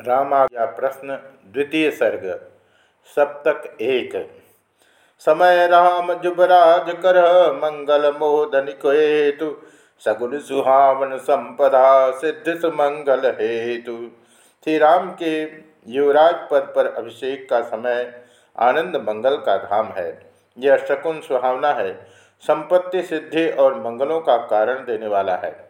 रामाज्ञा प्रश्न, द्वितीय सर्ग, सप्तक एक। समय राम जुबराज कर, मंगल मोदनिक हेतु सगुन सुहावन संपदा सिद्ध सुमंगल हेतु। श्री राम के युवराज पद पर अभिषेक का समय आनंद मंगल का धाम है। यह शकुन सुहावना है। संपत्ति सिद्धि और मंगलों का कारण देने वाला है।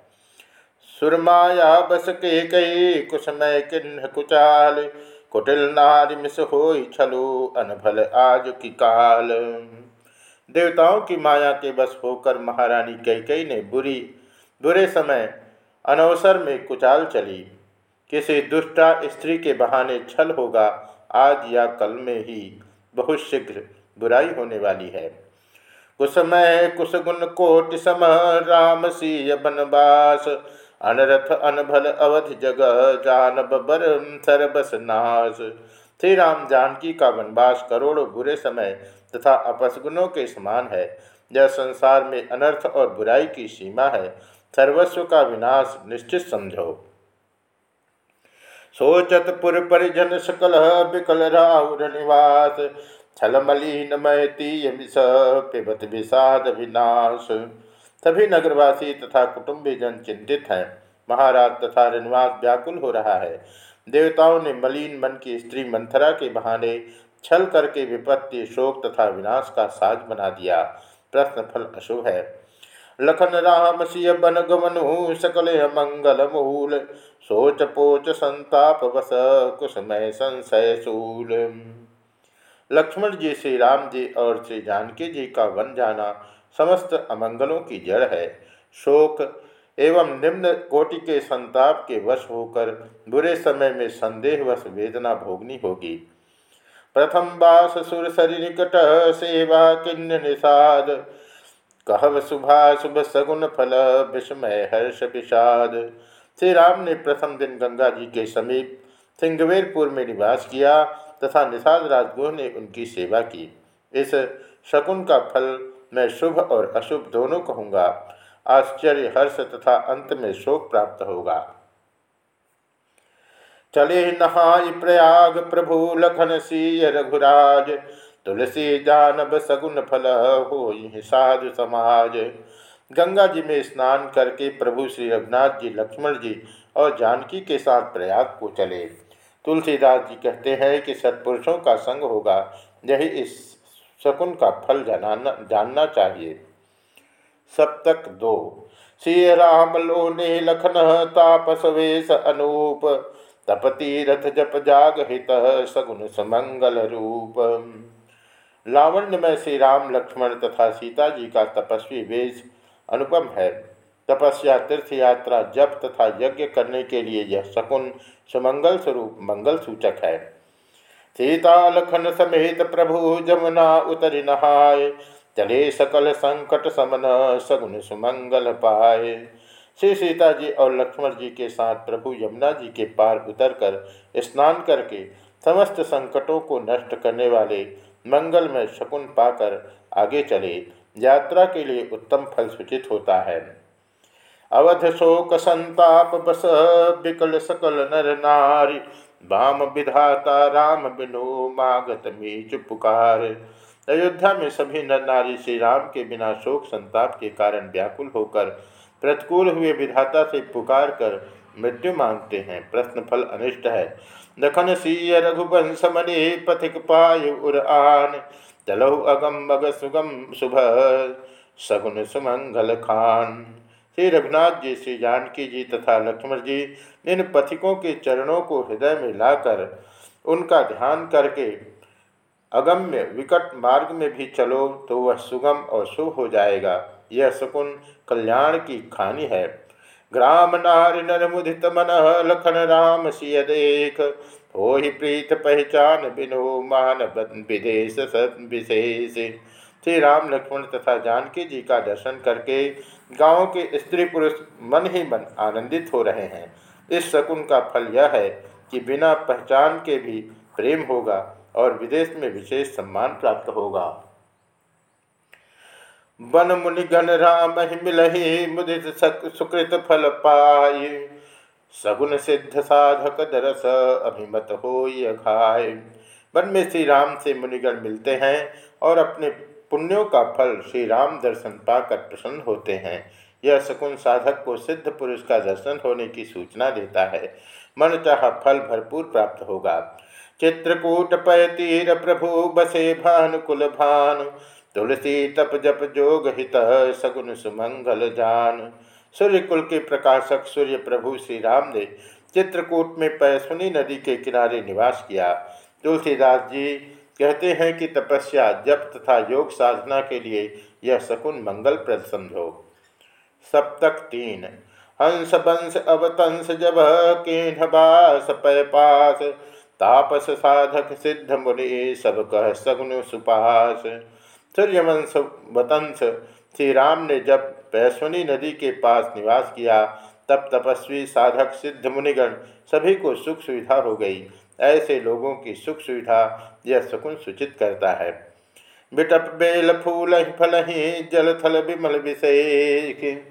सुरमाया बस के कई कुसमय किन्ह कुचाल। कुटिल नारी मिस हो छलु अनभल आज की काल। देवताओं की माया के बस होकर महारानी कैकई ने बुरी, बुरे समय अनवसर में कुचाल चली। किसी दुष्टा स्त्री के बहाने छल होगा, आज या कल में ही बहुत शीघ्र बुराई होने वाली है। कुसमय कुसगुन कोटि सम राम सी बनवास अनरथ अनभल अवध जग, जानब बर सरबस नाश। श्री राम जानकी का वनवास करोड़ों बुरे समय तथा अपसगुणों के समान है। यह संसार में अनर्थ और बुराई की सीमा है। सर्वस्व का विनाश निश्चित समझो। सोचत पुर परिजन सकल विकल राउर निवास। छलमलिन मैती पिबत विषाद विनाश। सभी नगरवासी तथा कुटुंबी जन चिंतित हैं। महाराज तथा ऋणवास व्याकुल हो रहा है। देवताओं ने मलिन मन की स्त्री मंथरा के बहाने छल करके विपत्ति, शोक तथा विनाश का साज बना दिया। प्रश्न फल अशुभ है। लखन राम सिय बन गमनु, सकल मंगल मूल। सोच पोच संताप वस कुसमय संशय लक्ष्मण जी, श्री राम जी और श्री जानकी जी का वन जाना समस्त अमंगलों की जड़ है। शोक एवं निम्न कोटि के संताप के वश होकर बुरे समय में संदेहवश वेदना भोगनी होगी। प्रथम बास सुर सरि निकट सेवा किन्न निषाद। कहव शुभा शुभ सगुन फल विस्मय हर्ष विषाद। श्री राम ने प्रथम दिन गंगा जी के समीप सिंगवेरपुर में निवास किया तथा निषाद राजगुह ने उनकी सेवा की। इस शकुन का फल मैं शुभ और अशुभ दोनों कहूँगा। आश्चर्य, हर्ष तथा अंत में शोक प्राप्त होगा। चले नहाय प्रयाग प्रभु लखन सी रघुराज, तुलसी जानब सगुन फल हो साधु समाज। गंगा जी में स्नान करके प्रभु श्री रघुनाथ जी, लक्ष्मण जी और जानकी के साथ प्रयाग को चले। तुलसीदास जी कहते हैं कि सत्पुरुषों का संग होगा। यही इस शकुन का फल जानना जानना चाहिए। सप्तक दो। श्री राम लोने लखन तापस वेश अनूप, तपतीरथ जप जाग हित सगुन समंगल रूप। लावण्य में श्री राम लक्ष्मण तथा सीता जी का तपस्वी वेश अनुपम है। तपस्या, तीर्थ यात्रा, जप तथा यज्ञ करने के लिए यह शकुन सुमंगल स्वरूप मंगल सूचक है। सीता लखन समेत प्रभु जमुना उतरि नहाय, चले सकल संकट समन सगुन सुमंगल पाए। श्री सीता जी और लक्ष्मण जी के साथ प्रभु यमुना जी के पार उतरकर स्नान करके समस्त संकटों को नष्ट करने वाले मंगल में शकुन पाकर आगे चले। यात्रा के लिए उत्तम फल सूचित होता है। अवध शोक संताप बस विकल सकल नर नारी वाम विधाता राम बिनो मागत मीच पुकार अयोध्या में सभी नर नारी श्री राम के बिना शोक संताप के कारण व्याकुल होकर प्रतिकूल हुए विधाता से पुकार कर मृत्यु मांगते हैं। प्रश्न फल अनिष्ट है। दखन सीय रघुवंश मणि पथिक पाय उर आन। चलो अगम बग सुगम शुभ सगुन सुमंगल खान। श्री रघुनाथ जी, श्री जानकी जी तथा लक्ष्मण जी, इन पथिकों के चरणों को हृदय में लाकर उनका ध्यान करके अगम्य विकट मार्ग में भी चलो तो वह सुगम और शुभ हो जाएगा। यह शकुन कल्याण की खानी है। ग्राम नार नर मुदित मन, लखन राम सिय देख। हो ही प्रीत पहचान बिनो, मान विदेश विशेष। श्री राम लक्ष्मण तथा जानकी जी का दर्शन करके गाँव के स्त्री पुरुष मन ही मन आनंदित हो रहे हैं। इस शकुन का फल यह है कि बिना पहचान के भी प्रेम होगा और विदेश में विशेष सम्मान प्राप्त होगा। वन मुनिगण राम ही मिलही, मुदित सुकृत फल पाई। सगुन सिद्ध साधक दरस अभिमत हो घाय वन में श्री राम से मुनिगण मिलते हैं और अपने पुण्यों का फल श्री राम दर्शन पाकर प्रसन्न होते हैं। यह शकुन साधक को सिद्ध पुरुष का दर्शन होने की सूचना देता है। मन चाह फल भरपूर प्राप्त होगा। चित्रकूट पैतीर प्रभु, बसे भानुकुल भान। तुलसी तप जप जोग हित सगुन सुमंगल जान। सूर्य कुल के प्रकाशक सूर्य प्रभु श्री राम ने चित्रकूट में पैसुनी नदी के किनारे निवास किया। तुलसीदास जी कहते हैं कि तपस्या, जप तथा योग साधना के लिए यह शकुन मंगलप्रद समझो। सप्तक तीन। हंस बंश अवतंस जब किन्हबास पैपास, तापस साधक सिद्ध मुनि सब कह सगुन सुपास। सूर्यवंश वतंस श्री राम ने जब पैसवनी नदी के पास निवास किया, तब तपस्वी साधक सिद्ध मुनिगण सभी को सुख सुविधा हो गई। ऐसे लोगों की सुख सुविधा यह सुकुन सूचित करता है। बिटप बेल फूल फल ही, जल थल विमल विषय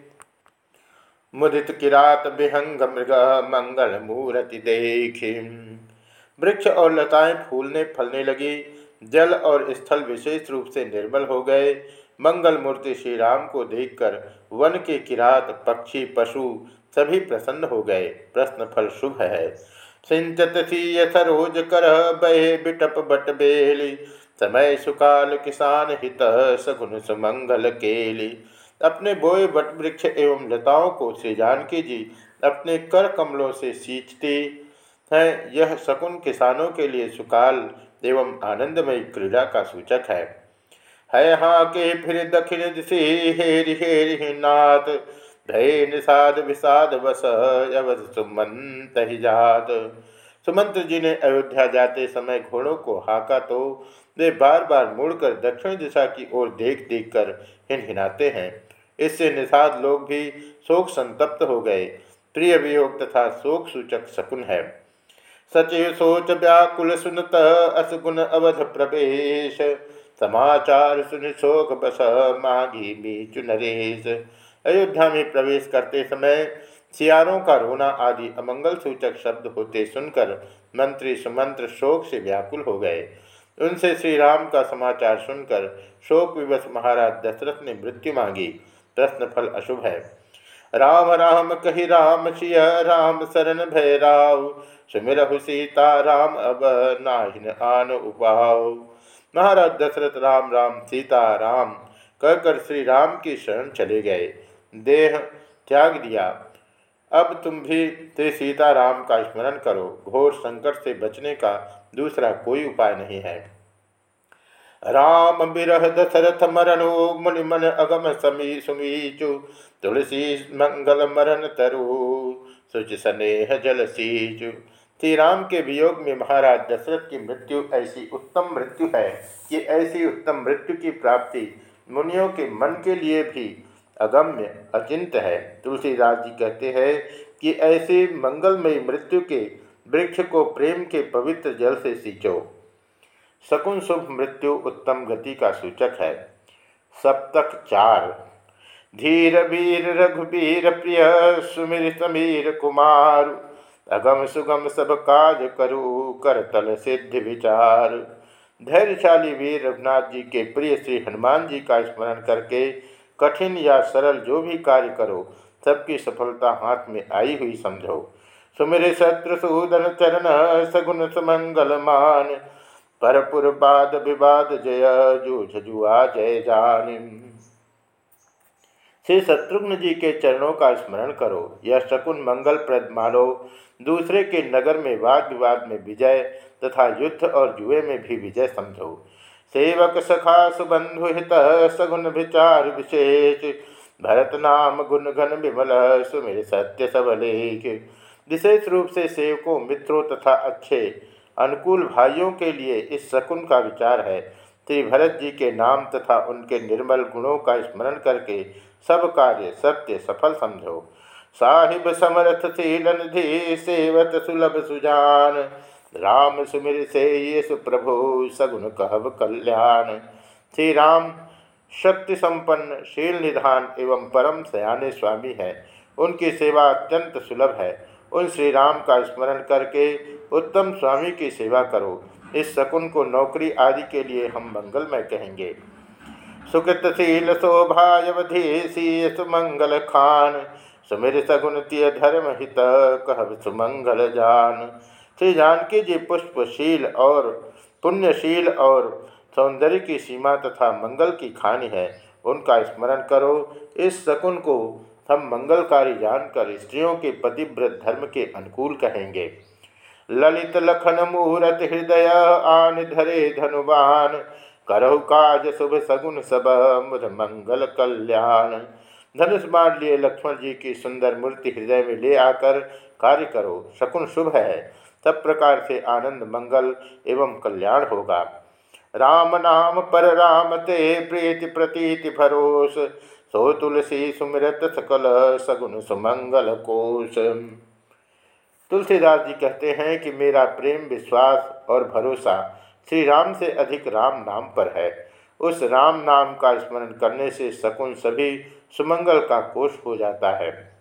मुदित किरात विहंग मृग मंगल मूर्ति देखी। वृक्ष और लताएँ फूलने फलने लगी। जल और स्थल विशेष रूप से निर्मल हो गए। मंगल मूर्ति श्री राम को देखकर वन के किरात, पक्षी, पशु सभी प्रसन्न हो गए। प्रश्न फल शुभ है। सिंचत सीय सरोज कर बहे बिटप बट बेली समय सुकाल किसान हित सगुन सुमंगल केली। अपने बोए बट वृक्ष एवं लताओं को श्री जानकी जी अपने कर कमलों से सींचती हैं। यह शकुन किसानों के लिए सुकाल एवं आनंदमय क्रीड़ा का सूचक है। है हाँ के फिर दक्षिण दिशे हेरि हेरि नाथ। भय निषाद विषाद बस अवध सुमंत ही जात सुमंत्र जी ने अयोध्या जाते समय घोड़ों को हाका तो वे बार बार मुड़कर दक्षिण दिशा की ओर देख देख कर हिनहिनाते हैं। इससे निषाद लोग भी शोक संतप्त हो गए। प्रिय वियोग तथा शोक सूचक शकुन है। सचिव सोच व्याकुल सुनत असगुण अवध प्रवेश। समाचार सुन शोक बस माघी बीच नरेश। अयोध्या में प्रवेश करते समय सियारों का रोना आदि अमंगल सूचक शब्द होते सुनकर मंत्री सुमंत्र शोक से व्याकुल हो गए। उनसे श्री राम का समाचार सुनकर शोक विवश महाराज दशरथ ने मृत्यु मांगी। प्रश्न फल अशुभ है। राम राम, कही राम, सिय राम, शरण भय राव सुमिरहु सीता राम, अब नाहिन आन उपाव। महाराज दशरथ राम राम, सीता राम, कहकर श्री राम की शरण चले गए। देह त्याग दिया। अब तुम भी श्री सीता राम का स्मरण करो। घोर संकट से बचने का दूसरा कोई उपाय नहीं है। राम बिरह दशरथ मरणो मुनि मन अगम समी सुमीचु। तुलसी मंगल मरण तरु। सुच स्नेह जल सीचु। श्री राम के वियोग में महाराज दशरथ की मृत्यु ऐसी उत्तम मृत्यु है कि ऐसी उत्तम मृत्यु की प्राप्ति मुनियों के मन के लिए भी अगम्य, अचिंत है। तुलसीदास जी कहते हैं कि ऐसी मंगलमयी मृत्यु के वृक्ष को प्रेम के पवित्र जल से सींचो। शकुन शुभ मृत्यु उत्तम गति का सूचक है। सप्तक चार। धीर वीर रघुवीर प्रिय, सुमिर समीर कुमार, अगम सुगम सब काज करु, कर तल सिद्धि विचार। धैर्यशाली वीर रघुनाथ जी के प्रिय श्री हनुमान जी का स्मरण करके कठिन या सरल जो भी कार्य करो, सबकी सफलता हाथ में आई हुई समझो। सुमिर शत्रु सूदन चरण सगुन सुमंगल मान। परपुर बाद विवाद जय, जूझ जुआ जय जान। श्री शत्रुघ्न जी के चरणों का स्मरण करो, यह शकुन मंगल प्रद मानो। दूसरे के नगर में वाद विवाद में विजय तथा युद्ध और जुए में भी विजय समझो। सेवक सखा सुबंधु हित सगुन विचार विशेष। भरत नाम गुण घन विमल सुमिर सत्य सबलेख विशेष रूप से सेवकों, मित्रों तथा अच्छे, अनुकूल भाइयों के लिए इस शकुन का विचार है। श्री भरत जी के नाम तथा उनके निर्मल गुणों का स्मरण करके सब कार्य सत्य, सफल समझो। साहिब समर्थ शीलन सेवत सुलभ सुजान। राम सुमिर से ये सुप्रभु सगुन कहब कल्याण। श्री राम शक्ति संपन्न शील निधान एवं परम सयाने स्वामी है। उनकी सेवा अत्यंत सुलभ है। उन श्री राम का स्मरण करके उत्तम स्वामी की सेवा करो। इस शकुन को नौकरी आदि के लिए हम मंगलमय कहेंगे। सुकृतशील शोभावधेशी सुमंगल खान। सुमिर सगुन तिय धर्म हित कह सुमंगल जान। श्री जानकी जी पुष्पशील और पुण्यशील और सौंदर्य की सीमा तथा मंगल की खानी है। उनका स्मरण करो। इस शकुन को हम मंगलकारी जानकर स्त्रियों के पतिव्रत धर्म के अनुकूल कहेंगे। ललित लखन मुहूर्त हृदय आन धरे धनुबान करहु काज शुभ सगुन सब मंगल कल्याण। धनुष बाण लिए लक्ष्मण जी की सुंदर मूर्ति हृदय में ले आकर कार्य करो। शकुन शुभ है। सब प्रकार से आनंद, मंगल एवं कल्याण होगा। राम नाम पर राम ते प्रीति प्रतीति भरोस, सो तुलसी सुमिरत सकल सगुन सुमंगल कोश। तुलसीदास जी कहते हैं कि मेरा प्रेम, विश्वास और भरोसा श्री राम से अधिक राम नाम पर है। उस राम नाम का स्मरण करने से शकुन सभी सुमंगल का कोष हो जाता है।